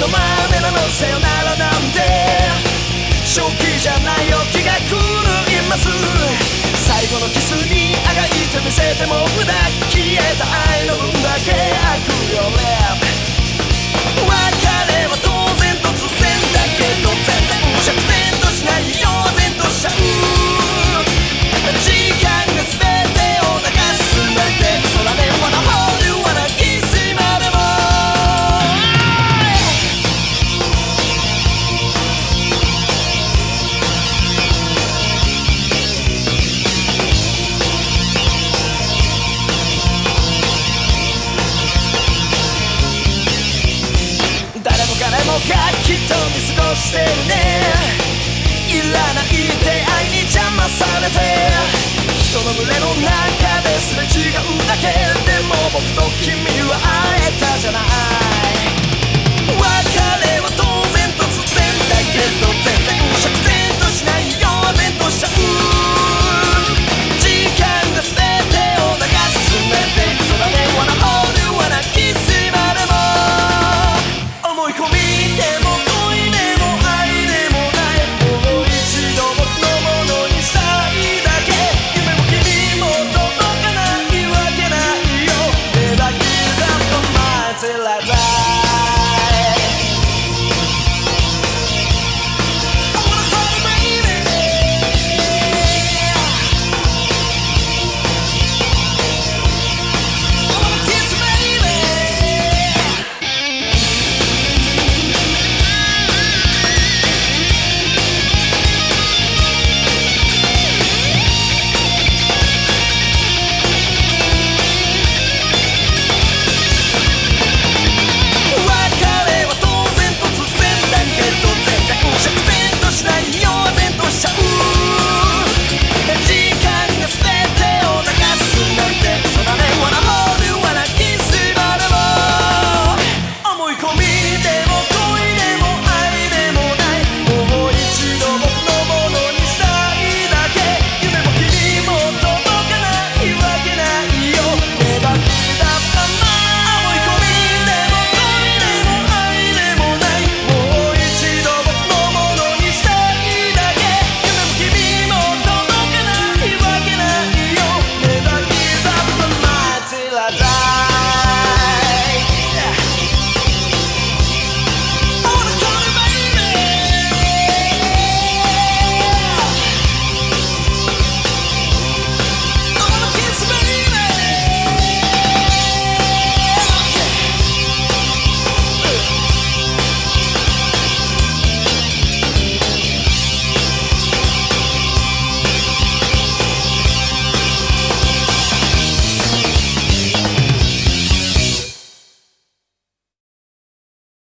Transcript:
のまめなのさよならなんて。正気じゃないよ気が狂います。最後のキスにあがいてみせても無駄。消えた愛の運だけ悪用レきっと見過ごしてるね。いらない出会いに邪魔されて。人の群れの中ですれ違うだけ。でも僕と君